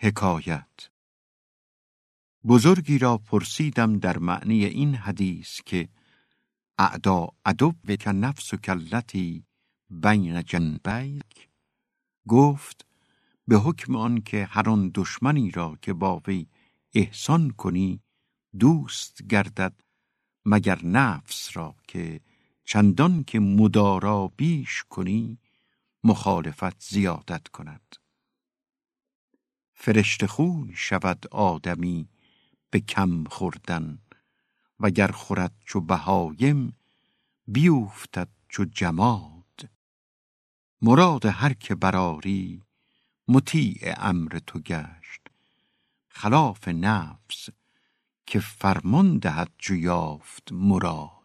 حکایت. بزرگی را پرسیدم در معنی این حدیث که اعدا ادب و نفس و کلتی بین جنبیک. گفت به حکم آن که هر آن دشمنی را که با وی احسان کنی دوست گردد مگر نفس را که چندان که مدارا بیش کنی مخالفت زیادت کند. فرشته خوی شود آدمی به کم خوردن وگر خورد چو بهایم بیوفتد چو جماد. مراد هر که براری مطیع امر تو گشت. خلاف نفس که فرمان دهد جو یافت مراد.